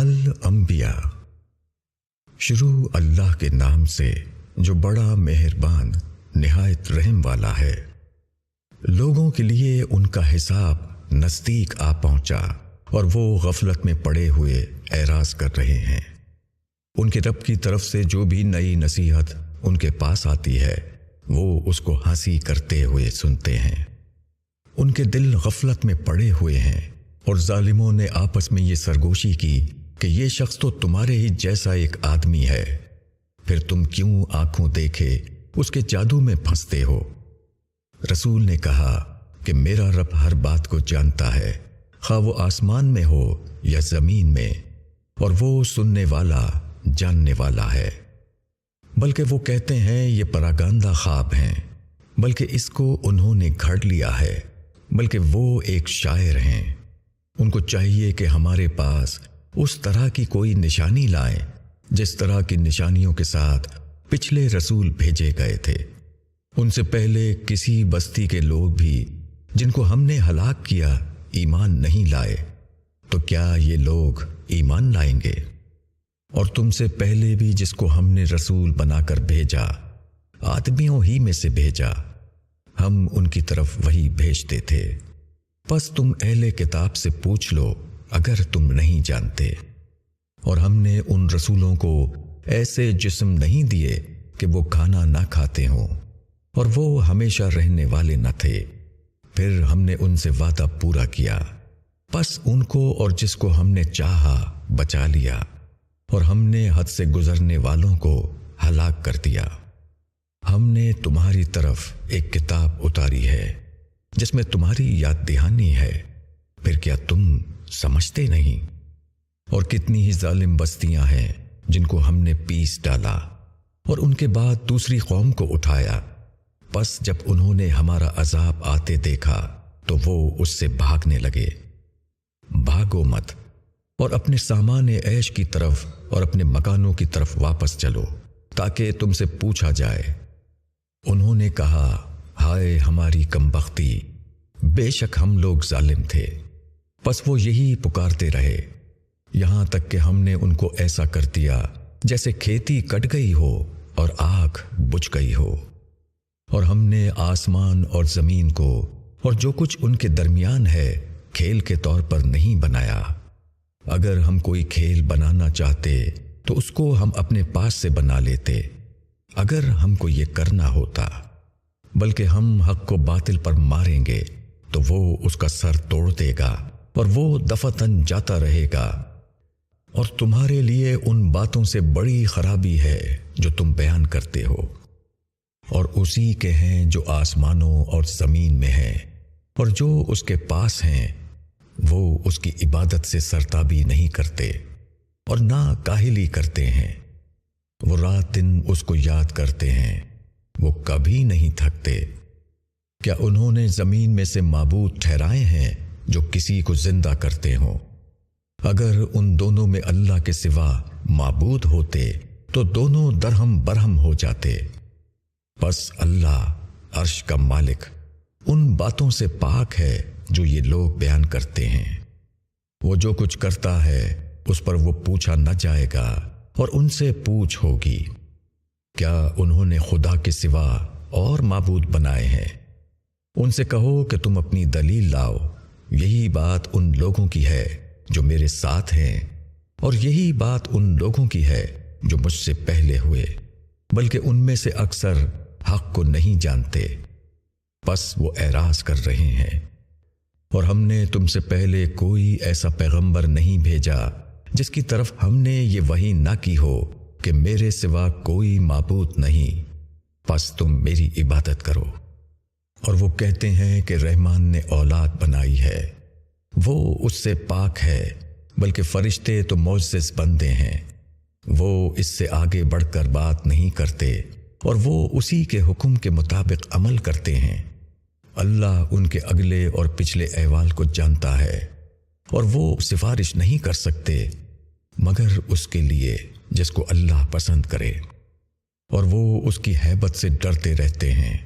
الانبیاء۔ شروع اللہ کے نام سے جو بڑا مہربان، نہایت رحم والا ہے۔ لوگوں کے لیے ان کا حساب نزدیک آ پہنچا اور وہ غفلت میں پڑے ہوئے اعراض کر رہے ہیں۔ ان کے رب کی طرف سے جو بھی نئی نصیحت ان کے پاس آتی ہے، وہ اس کو ہنسی کرتے ہوئے سنتے ہیں۔ ان کے دل غفلت میں پڑے ہوئے ہیں اور ظالموں نے آپس میں یہ سرگوشی کی کہ یہ شخص تو تمہارے ہی جیسا ایک آدمی ہے۔ پھر تم کیوں آنکھوں دیکھے، اس کے جادو میں پھنستے ہو؟ رسول نے کہا کہ میرا رب ہر بات کو جانتا ہے، خواہ وہ آسمان میں ہو یا زمین میں، اور وہ سننے والا، جاننے والا ہے۔ بلکہ وہ کہتے ہیں، یہ پراگاندہ خواب ہیں۔ بلکہ اس کو انہوں نے گھڑ لیا ہے۔ بلکہ وہ ایک شاعر ہیں۔ ان کو چاہیے کہ ہمارے پاس اس طرح کی کوئی نشانی لائیں جس طرح کی نشانیوں کے ساتھ پچھلے رسول بھیجے گئے تھے۔ ان سے پہلے کسی بستی کے لوگ بھی جن کو ہم نے ہلاک کیا ایمان نہیں لائے، تو کیا یہ لوگ ایمان لائیں گے؟ اور تم سے پہلے بھی جس کو ہم نے رسول بنا کر بھیجا، آدمیوں ہی میں سے بھیجا، ہم ان کی طرف وہی بھیجتے تھے۔ بس تم اہل کتاب سے پوچھ لو اگر تم نہیں جانتے۔ اور ہم نے ان رسولوں کو ایسے جسم نہیں دیے کہ وہ کھانا نہ کھاتے ہوں، اور وہ ہمیشہ رہنے والے نہ تھے۔ پھر ہم نے ان سے وعدہ پورا کیا۔ بس ان کو اور جس کو ہم نے چاہا بچا لیا، اور ہم نے حد سے گزرنے والوں کو ہلاک کر دیا۔ ہم نے تمہاری طرف ایک کتاب اتاری ہے، جس میں تمہاری یاد دہانی ہے۔ پھر کیا تم سمجھتے نہیں۔ اور کتنی ہی ظالم بستیاں ہیں جن کو ہم نے پیس ڈالا اور ان کے بعد دوسری قوم کو اٹھایا۔ بس جب انہوں نے ہمارا عذاب آتے دیکھا تو وہ اس سے بھاگنے لگے۔ بھاگو مت اور اپنے سامان عیش کی طرف اور اپنے مکانوں کی طرف واپس چلو تاکہ تم سے پوچھا جائے۔ انہوں نے کہا، ہائے ہماری کم بختی بے شک ہم لوگ ظالم تھے۔ بس وہ یہی پکارتے رہے۔ یہاں تک کہ ہم نے ان کو ایسا کر دیا جیسے کھیتی کٹ گئی ہو اور آگ بجھ گئی ہو۔ اور ہم نے آسمان اور زمین کو اور جو کچھ ان کے درمیان ہے کھیل کے طور پر نہیں بنایا۔ اگر ہم کوئی کھیل بنانا چاہتے تو اس کو ہم اپنے پاس سے بنا لیتے۔ اگر ہم کو یہ کرنا ہوتا، بلکہ ہم حق کو باطل پر ماریں گے تو وہ اس کا سر توڑ دے گا۔ اور وہ دفتن جاتا رہے گا۔ اور تمہارے لیے ان باتوں سے بڑی خرابی ہے جو تم بیان کرتے ہو۔ اور اسی کے ہیں جو آسمانوں اور زمین میں ہیں۔ اور جو اس کے پاس ہیں، وہ اس کی عبادت سے سرتابی نہیں کرتے اور نہ کاہلی کرتے ہیں۔ وہ رات دن اس کو یاد کرتے ہیں، وہ کبھی نہیں تھکتے۔ کیا انہوں نے زمین میں سے معبود ٹھہرائے ہیں؟ جو کسی کو زندہ کرتے ہوں۔ اگر ان دونوں میں اللہ کے سوا معبود ہوتے، تو دونوں درہم برہم ہو جاتے۔ بس اللہ، عرش کا مالک، ان باتوں سے پاک ہے جو یہ لوگ بیان کرتے ہیں۔ وہ جو کچھ کرتا ہے، اس پر وہ پوچھا نہ جائے گا اور ان سے پوچھ ہوگی، کیا انہوں نے خدا کے سوا اور معبود بنائے ہیں؟ ان سے کہو کہ تم اپنی دلیل لاؤ۔ یہی بات ان لوگوں کی ہے جو میرے ساتھ ہیں، اور یہی بات ان لوگوں کی ہے جو مجھ سے پہلے ہوئے، بلکہ ان میں سے اکثر حق کو نہیں جانتے۔ بس وہ اعراض کر رہے ہیں۔ اور ہم نے تم سے پہلے کوئی ایسا پیغمبر نہیں بھیجا جس کی طرف ہم نے یہ وہی نہ کی ہو کہ میرے سوا کوئی معبود نہیں۔ بس تم میری عبادت کرو۔ اور وہ کہتے ہیں کہ رحمان نے اولاد بنائی ہے۔ وہ اس سے پاک ہے، بلکہ فرشتے تو معزز بندے ہیں۔ وہ اس سے آگے بڑھ کر بات نہیں کرتے، اور وہ اسی کے حکم کے مطابق عمل کرتے ہیں۔ اللہ ان کے اگلے اور پچھلے احوال کو جانتا ہے، اور وہ سفارش نہیں کر سکتے، مگر اس کے لیے جس کو اللہ پسند کرے۔ اور وہ اس کی حیبت سے ڈرتے رہتے ہیں۔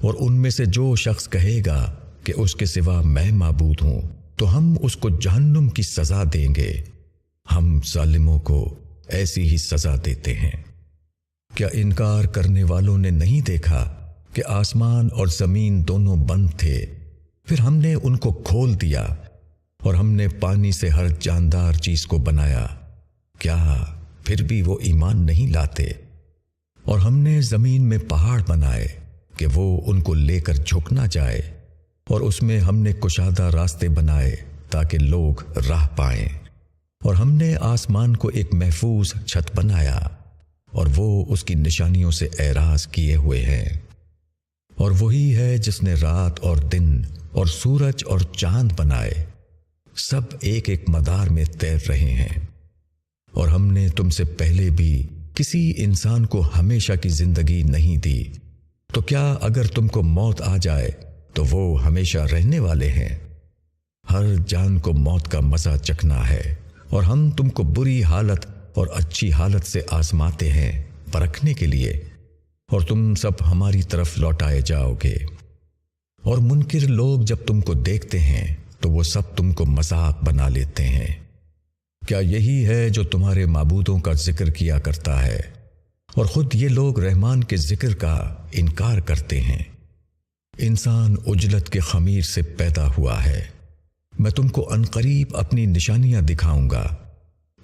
اور ان میں سے جو شخص کہے گا کہ اس کے سوا میں معبود ہوں، تو ہم اس کو جہنم کی سزا دیں گے۔ ہم ظالموں کو ایسی ہی سزا دیتے ہیں۔ کیا انکار کرنے والوں نے نہیں دیکھا کہ آسمان اور زمین دونوں بند تھے؟ پھر ہم نے ان کو کھول دیا اور ہم نے پانی سے ہر جاندار چیز کو بنایا۔ کیا پھر بھی وہ ایمان نہیں لاتے؟ اور ہم نے زمین میں پہاڑ بنائے۔ کہ وہ ان کو لے کر جھک نہ جائے اور اس میں ہم نے کشادہ راستے بنائے تاکہ لوگ راہ پائیں۔ اور ہم نے آسمان کو ایک محفوظ چھت بنایا اور وہ اس کی نشانیوں سے اعراض کیے ہوئے ہیں۔ اور وہی ہے جس نے رات اور دن اور سورج اور چاند بنائے۔ سب ایک ایک مدار میں تیر رہے ہیں۔ اور ہم نے تم سے پہلے بھی کسی انسان کو ہمیشہ کی زندگی نہیں دی۔ تو کیا اگر تم کو موت آ جائے تو وہ ہمیشہ رہنے والے ہیں؟ ہر جان کو موت کا مزہ چکھنا ہے اور ہم تم کو بری حالت اور اچھی حالت سے آزماتے ہیں پرکھنے کے لیے، اور تم سب ہماری طرف لوٹائے جاؤ گے۔ اور منکر لوگ جب تم کو دیکھتے ہیں، تو وہ سب تم کو مذاق بنا لیتے ہیں۔ کیا یہی ہے جو تمہارے معبودوں کا ذکر کیا کرتا ہے؟ اور خود یہ لوگ رحمان کے ذکر کا انکار کرتے ہیں۔ انسان اجلت کے خمیر سے پیدا ہوا ہے۔ میں تم کو عنقریب اپنی نشانیاں دکھاؤں گا۔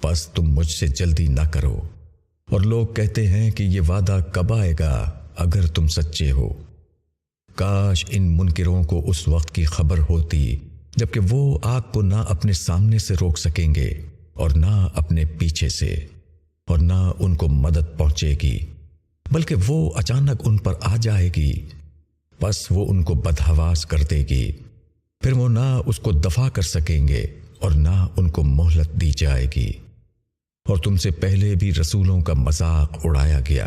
بس تم مجھ سے جلدی نہ کرو۔ اور لوگ کہتے ہیں کہ یہ وعدہ کب آئے گا اگر تم سچے ہو۔ کاش ان منکروں کو اس وقت کی خبر ہوتی جبکہ وہ آگ کو نہ اپنے سامنے سے روک سکیں گے اور نہ اپنے پیچھے سے۔ اور نہ ان کو مدد پہنچے گی، بلکہ وہ اچانک ان پر آ جائے گی۔ بس وہ ان کو بدہواس کر دے گی۔ پھر وہ نہ اس کو دفاع کر سکیں گے اور نہ ان کو مہلت دی جائے گی۔ اور تم سے پہلے بھی رسولوں کا مذاق اڑایا گیا۔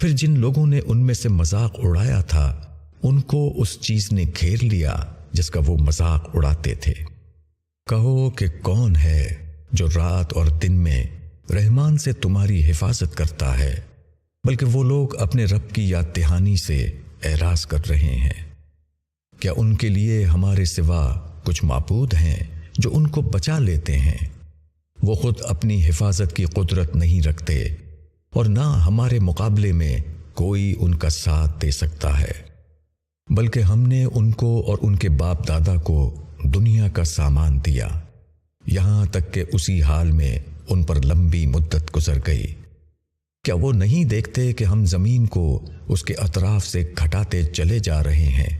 پھر جن لوگوں نے ان میں سے مذاق اڑایا تھا، ان کو اس چیز نے گھیر لیا جس کا وہ مذاق اڑاتے تھے۔ کہو کہ کون ہے جو رات اور دن میں رحمان سے تمہاری حفاظت کرتا ہے، بلکہ وہ لوگ اپنے رب کی یاد دہانی سے اعراض کر رہے ہیں۔ کیا ان کے لیے ہمارے سوا کچھ معبود ہیں جو ان کو بچا لیتے ہیں؟ وہ خود اپنی حفاظت کی قدرت نہیں رکھتے، اور نہ ہمارے مقابلے میں کوئی ان کا ساتھ دے سکتا ہے، بلکہ ہم نے ان کو اور ان کے باپ دادا کو دنیا کا سامان دیا۔ یہاں تک کہ اسی حال میں ان پر لمبی مدت گزر گئی۔ کیا وہ نہیں دیکھتے کہ ہم زمین کو اس کے اطراف سے گھٹاتے چلے جا رہے ہیں؟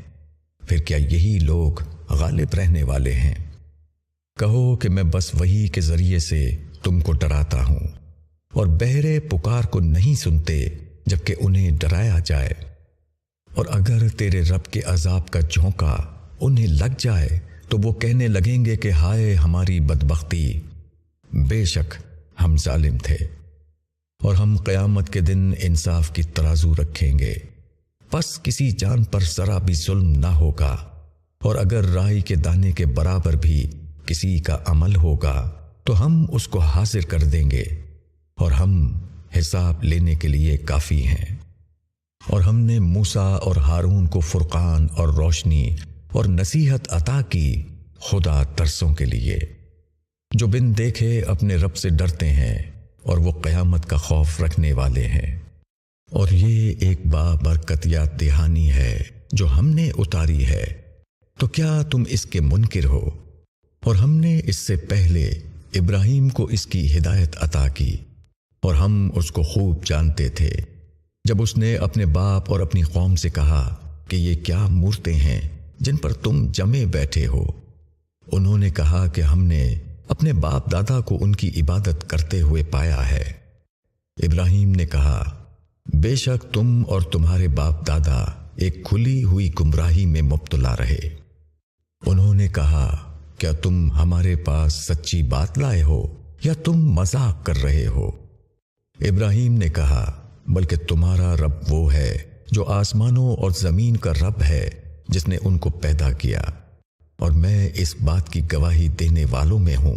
پھر کیا یہی لوگ غالب رہنے والے ہیں؟ کہو کہ میں بس وہی کے ذریعے سے تم کو ڈراتا ہوں اور بہرے پکار کو نہیں سنتے جبکہ انہیں ڈرایا جائے۔ اور اگر تیرے رب کے عذاب کا جھونکا انہیں لگ جائے تو وہ کہنے لگیں گے کہ ہائے ہماری بدبختی۔ بے شک ہم ظالم تھے اور ہم قیامت کے دن انصاف کی ترازو رکھیں گے۔ پس کسی جان پر ذرا بھی ظلم نہ ہوگا اور اگر رائی کے دانے کے برابر بھی کسی کا عمل ہوگا تو ہم اس کو حاضر کر دیں گے اور ہم حساب لینے کے لیے کافی ہیں۔ اور ہم نے موسا اور ہارون کو فرقان اور روشنی اور نصیحت عطا کی خدا ترسوں کے لیے۔ جو بن دیکھے اپنے رب سے ڈرتے ہیں اور وہ قیامت کا خوف رکھنے والے ہیں۔ اور یہ ایک با برکت یا دہانی ہے جو ہم نے اتاری ہے۔ تو کیا تم اس کے منکر ہو؟ اور ہم نے اس سے پہلے ابراہیم کو اس کی ہدایت عطا کی، اور ہم اس کو خوب جانتے تھے۔ جب اس نے اپنے باپ اور اپنی قوم سے کہا کہ یہ کیا مورتے ہیں جن پر تم جمے بیٹھے ہو، انہوں نے کہا کہ ہم نے اپنے باپ دادا کو ان کی عبادت کرتے ہوئے پایا ہے۔ ابراہیم نے کہا، بے شک تم اور تمہارے باپ دادا ایک کھلی ہوئی گمراہی میں مبتلا رہے۔ انہوں نے کہا، کیا تم ہمارے پاس سچی بات لائے ہو یا تم مذاق کر رہے ہو؟ ابراہیم نے کہا، بلکہ تمہارا رب وہ ہے جو آسمانوں اور زمین کا رب ہے جس نے ان کو پیدا کیا۔ اور میں اس بات کی گواہی دینے والوں میں ہوں۔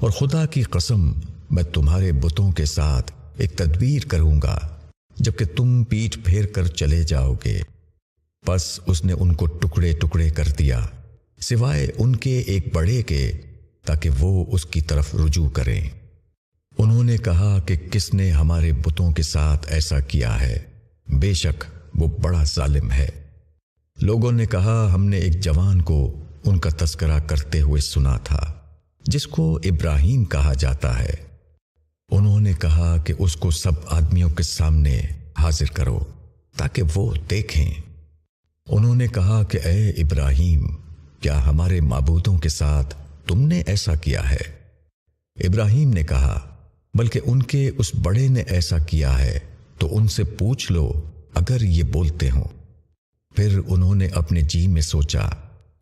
اور خدا کی قسم، میں تمہارے بتوں کے ساتھ ایک تدبیر کروں گا، جبکہ تم پیٹ پھیر کر چلے جاؤ گے۔ بس اس نے ان کو ٹکڑے ٹکڑے کر دیا، سوائے ان کے ایک بڑے کے، تاکہ وہ اس کی طرف رجوع کریں۔ انہوں نے کہا کہ کس نے ہمارے بتوں کے ساتھ ایسا کیا ہے؟ بے شک وہ بڑا ظالم ہے۔ لوگوں نے کہا، ہم نے ایک جوان کو ان کا تذکرہ کرتے ہوئے سنا تھا، جس کو ابراہیم کہا جاتا ہے۔ انہوں نے کہا کہ اس کو سب آدمیوں کے سامنے حاضر کرو تاکہ وہ دیکھیں۔ انہوں نے کہا کہ اے ابراہیم، کیا ہمارے معبودوں کے ساتھ تم نے ایسا کیا ہے؟ ابراہیم نے کہا، بلکہ ان کے اس بڑے نے ایسا کیا ہے، تو ان سے پوچھ لو اگر یہ بولتے ہوں۔ پھر انہوں نے اپنے جی میں سوچا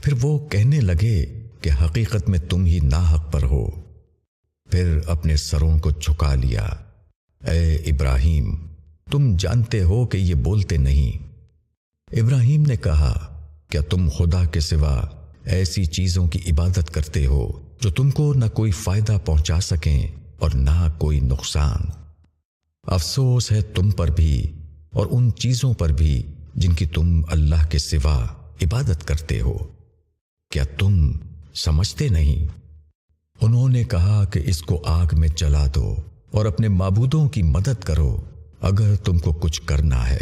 پھر وہ کہنے لگے کہ حقیقت میں تم ہی ناحق پر ہو۔ پھر اپنے سروں کو چھکا لیا۔ اے ابراہیم، تم جانتے ہو کہ یہ بولتے نہیں۔ ابراہیم نے کہا، کیا تم خدا کے سوا ایسی چیزوں کی عبادت کرتے ہو جو تم کو نہ کوئی فائدہ پہنچا سکیں اور نہ کوئی نقصان؟ افسوس ہے تم پر بھی اور ان چیزوں پر بھی جن کی تم اللہ کے سوا عبادت کرتے ہو۔ کیا تم سمجھتے نہیں؟ انہوں نے کہا کہ اس کو آگ میں چلا دو اور اپنے معبودوں کی مدد کرو، اگر تم کو کچھ کرنا ہے۔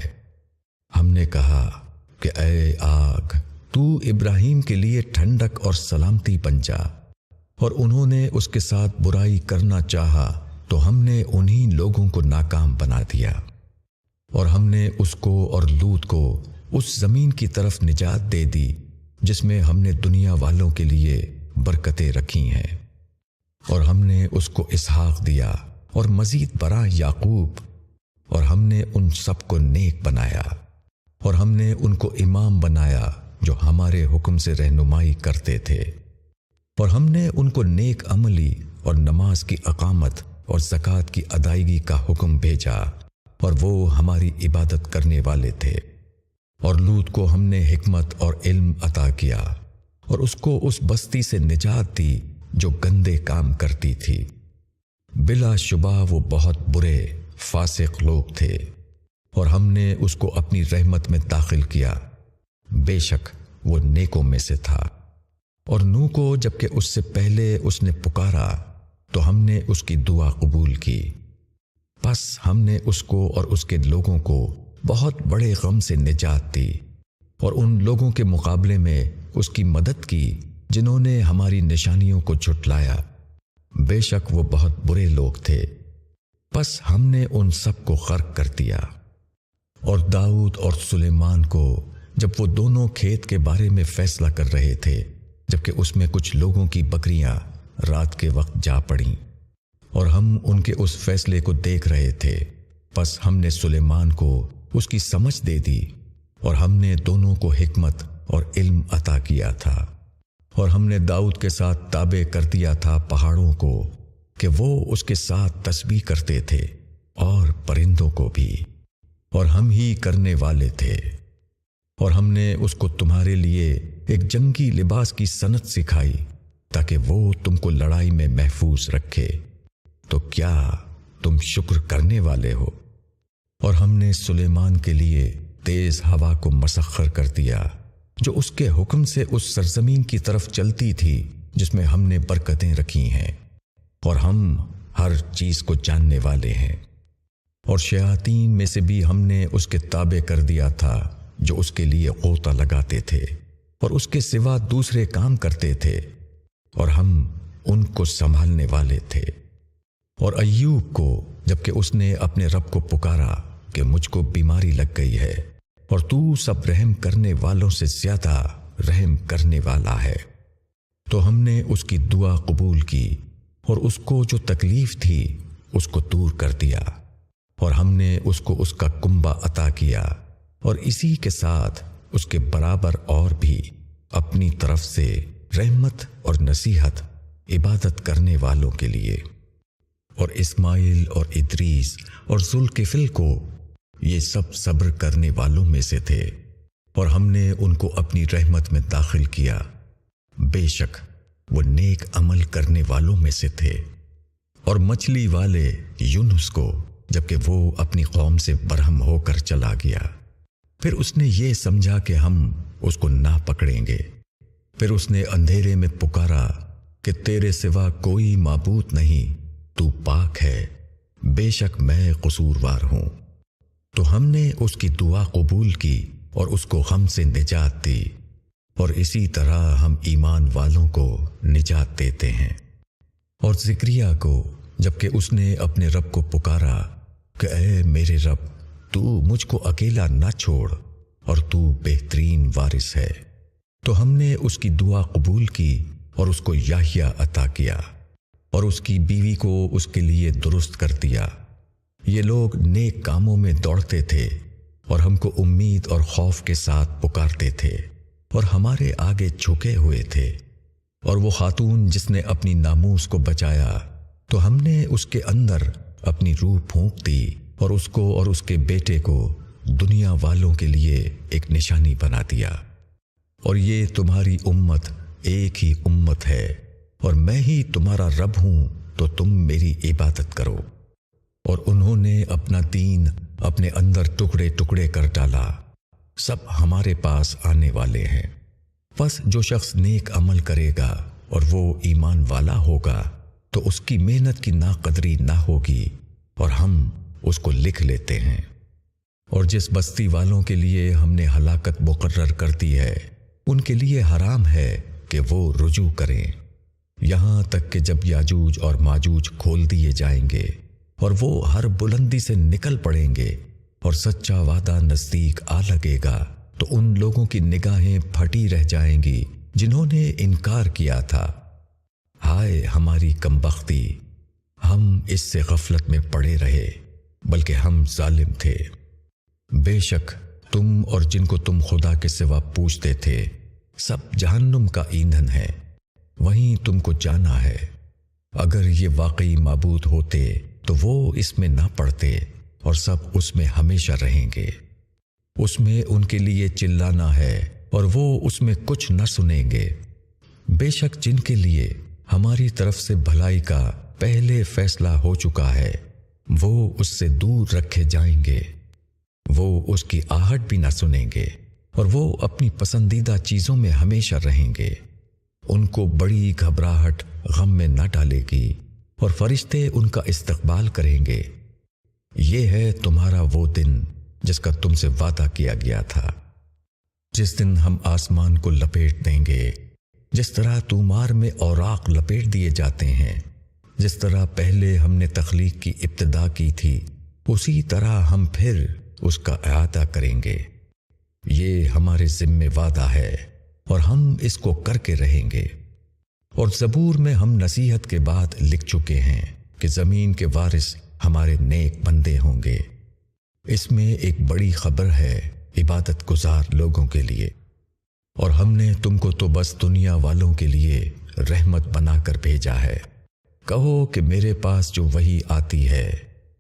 ہم نے کہا کہ اے آگ، تو ابراہیم کے لیے ٹھنڈک اور سلامتی بن جا۔ اور انہوں نے اس کے ساتھ برائی کرنا چاہا، تو ہم نے انہی لوگوں کو ناکام بنا دیا۔ اور ہم نے اس کو اور لوت کو اس زمین کی طرف نجات دے دی۔ جس میں ہم نے دنیا والوں کے لیے برکتیں رکھی ہیں۔ اور ہم نے اس کو اسحاق دیا اور مزید برا یعقوب، اور ہم نے ان سب کو نیک بنایا، اور ہم نے ان کو امام بنایا جو ہمارے حکم سے رہنمائی کرتے تھے۔ اور ہم نے ان کو نیک عملی اور نماز کی اقامت اور زکوٰۃ کی ادائیگی کا حکم بھیجا، اور وہ ہماری عبادت کرنے والے تھے۔ اور لوت کو ہم نے حکمت اور علم عطا کیا اور اس کو اس بستی سے نجات دی جو گندے کام کرتی تھی۔ بلا شبہ وہ بہت برے، فاسق لوگ تھے اور ہم نے اس کو اپنی رحمت میں داخل کیا۔ بے شک وہ نیکوں میں سے تھا۔ اور نو کو جبکہ اس سے پہلے اس نے پکارا، تو ہم نے اس کی دعا قبول کی۔ بس ہم نے اس کو اور اس کے لوگوں کو بہت بڑے غم سے نجات دی اور ان لوگوں کے مقابلے میں اس کی مدد کی جنہوں نے ہماری نشانیوں کو جھٹلایا۔ بے شک وہ بہت برے لوگ تھے۔ بس ہم نے ان سب کو غرق کر دیا۔ اور داؤد اور سلیمان کو جب وہ دونوں کھیت کے بارے میں فیصلہ کر رہے تھے، جبکہ اس میں کچھ لوگوں کی بکریاں رات کے وقت جا پڑیں اور ہم ان کے اس فیصلے کو دیکھ رہے تھے۔ بس ہم نے سلیمان کو اس کی سمجھ دے دی اور ہم نے دونوں کو حکمت اور علم عطا کیا تھا اور ہم نے داؤد کے ساتھ تابع کر دیا تھا پہاڑوں کو کہ وہ اس کے ساتھ تسبیح کرتے تھے اور پرندوں کو بھی اور ہم ہی کرنے والے تھے اور ہم نے اس کو تمہارے لیے ایک جنگی لباس کی صنعت سکھائی تاکہ وہ تم کو لڑائی میں محفوظ رکھے تو کیا تم شکر کرنے والے ہو؟ اور ہم نے سلیمان کے لیے تیز ہوا کو مسخر کر دیا، جو اس کے حکم سے اس سرزمین کی طرف چلتی تھی، جس میں ہم نے برکتیں رکھی ہیں۔ اور ہم ہر چیز کو جاننے والے ہیں۔ اور شیاطین میں سے بھی ہم نے اس کے تابع کر دیا تھا، جو اس کے لیے قوطہ لگاتے تھے۔ اور اس کے سوا دوسرے کام کرتے تھے۔ اور ہم ان کو سنبھالنے والے تھے۔ اور ایوب کو، جبکہ اس نے اپنے رب کو پکارا کہ مجھ کو بیماری لگ گئی ہے اور تو سب رحم کرنے والوں سے زیادہ رحم کرنے والا ہے۔ تو ہم نے اس کی دعا قبول کی اور اس کو جو تکلیف تھی اس کو دور کر دیا اور ہم نے اس کو اس کا کنبا عطا کیا اور اسی کے ساتھ اس کے برابر اور بھی اپنی طرف سے رحمت اور نصیحت عبادت کرنے والوں کے لیے۔ اور اسماعیل اور ادریس اور ذوالکفل کو یہ سب صبر کرنے والوں میں سے تھے اور ہم نے ان کو اپنی رحمت میں داخل کیا۔ بے شک وہ نیک عمل کرنے والوں میں سے تھے۔ اور مچھلی والے یونس کو جبکہ وہ اپنی قوم سے برہم ہو کر چلا گیا۔ پھر اس نے یہ سمجھا کہ ہم اس کو نہ پکڑیں گے۔ پھر اس نے اندھیرے میں پکارا کہ تیرے سوا کوئی معبود نہیں، تو پاک ہے۔ بے شک میں قصوروار ہوں۔ تو ہم نے اس کی دعا قبول کی اور اس کو غم سے نجات دی اور اسی طرح ہم ایمان والوں کو نجات دیتے ہیں۔ اور ذکریہ کو جبکہ اس نے اپنے رب کو پکارا کہ اے میرے رب، تو مجھ کو اکیلا نہ چھوڑ اور تو بہترین وارث ہے۔ تو ہم نے اس کی دعا قبول کی اور اس کو یاہیا عطا کیا اور اس کی بیوی کو اس کے لیے درست کر دیا۔ یہ لوگ نیک کاموں میں دوڑتے تھے اور ہم کو امید اور خوف کے ساتھ پکارتے تھے اور ہمارے آگے جھکے ہوئے تھے اور وہ خاتون جس نے اپنی ناموس کو بچایا، تو ہم نے اس کے اندر اپنی روح پھونک دی اور اس کو اور اس کے بیٹے کو دنیا والوں کے لیے ایک نشانی بنا دیا۔ اور یہ تمہاری امت ایک ہی امت ہے اور میں ہی تمہارا رب ہوں، تو تم میری عبادت کرو۔ اور انہوں نے اپنا دین اپنے اندر ٹکڑے ٹکڑے کر ڈالا۔ سب ہمارے پاس آنے والے ہیں۔ بس جو شخص نیک عمل کرے گا اور وہ ایمان والا ہوگا، تو اس کی محنت کی ناقدری نہ ہوگی اور ہم اس کو لکھ لیتے ہیں۔ اور جس بستی والوں کے لیے ہم نے ہلاکت مقرر کر دی ہے، ان کے لیے حرام ہے کہ وہ رجوع کریں۔ یہاں تک کہ جب یاجوج اور ماجوج کھول دیے جائیں گے اور وہ ہر بلندی سے نکل پڑیں گے اور سچا وعدہ نزدیک آ لگے گا۔ تو ان لوگوں کی نگاہیں پھٹی رہ جائیں گی جنہوں نے انکار کیا تھا۔ ہائے ہماری کم بختی، ہم اس سے غفلت میں پڑے رہے، بلکہ ہم ظالم تھے۔ بے شک تم اور جن کو تم خدا کے سوا پوچھتے تھے، سب جہنم کا ایندھن ہے وہیں تم کو جانا ہے۔ اگر یہ واقعی معبود ہوتے تو وہ اس میں نہ پڑتے اور سب اس میں ہمیشہ رہیں گے۔ اس میں ان کے لیے چلانا ہے اور وہ اس میں کچھ نہ سنیں گے۔ بے شک جن کے لیے ہماری طرف سے بھلائی کا پہلے فیصلہ ہو چکا ہے، وہ اس سے دور رکھے جائیں گے۔ وہ اس کی آہٹ بھی نہ سنیں گے اور وہ اپنی پسندیدہ چیزوں میں ہمیشہ رہیں گے۔ ان کو بڑی گھبراہٹ، غم میں نہ ڈالے گی۔ اور فرشتے ان کا استقبال کریں گے۔ یہ ہے تمہارا وہ دن جس کا تم سے وعدہ کیا گیا تھا۔ جس دن ہم آسمان کو لپیٹ دیں گے، جس طرح تومار میں اوراق لپیٹ دیے جاتے ہیں، جس طرح پہلے ہم نے تخلیق کی ابتدا کی تھی، اسی طرح ہم پھر اس کا احاطہ کریں گے۔ یہ ہمارے ذمے وعدہ ہے اور ہم اس کو کر کے رہیں گے۔ اور زبور میں ہم نصیحت کے بعد لکھ چکے ہیں کہ زمین کے وارث ہمارے نیک بندے ہوں گے۔ اس میں ایک بڑی خبر ہے عبادت گزار لوگوں کے لیے۔ اور ہم نے تم کو تو بس دنیا والوں کے لیے رحمت بنا کر بھیجا ہے۔ کہو کہ میرے پاس جو وہی آتی ہے،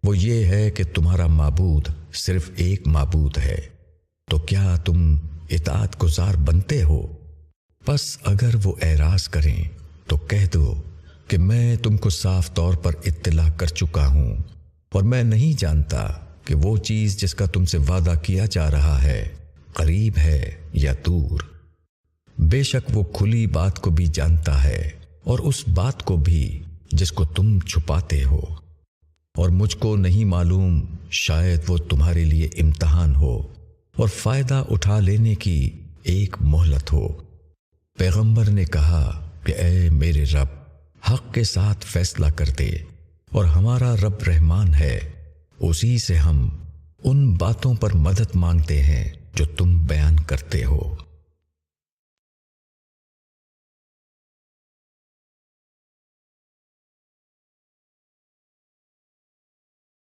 وہ یہ ہے کہ تمہارا معبود صرف ایک معبود ہے۔ تو کیا تم اطاعت گزار بنتے ہو؟ بس اگر وہ اعراض کریں تو کہہ دو کہ میں تم کو صاف طور پر اطلاع کر چکا ہوں اور میں نہیں جانتا کہ وہ چیز جس کا تم سے وعدہ کیا جا رہا ہے قریب ہے یا دور۔ بے شک وہ کھلی بات کو بھی جانتا ہے اور اس بات کو بھی جس کو تم چھپاتے ہو۔ اور مجھ کو نہیں معلوم شاید وہ تمہارے لیے امتحان ہو اور فائدہ اٹھا لینے کی ایک مہلت ہو۔ پیغمبر نے کہا کہ اے میرے رب، حق کے ساتھ فیصلہ کر دے اور ہمارا رب رحمان ہے، اسی سے ہم ان باتوں پر مدد مانگتے ہیں جو تم بیان کرتے ہو۔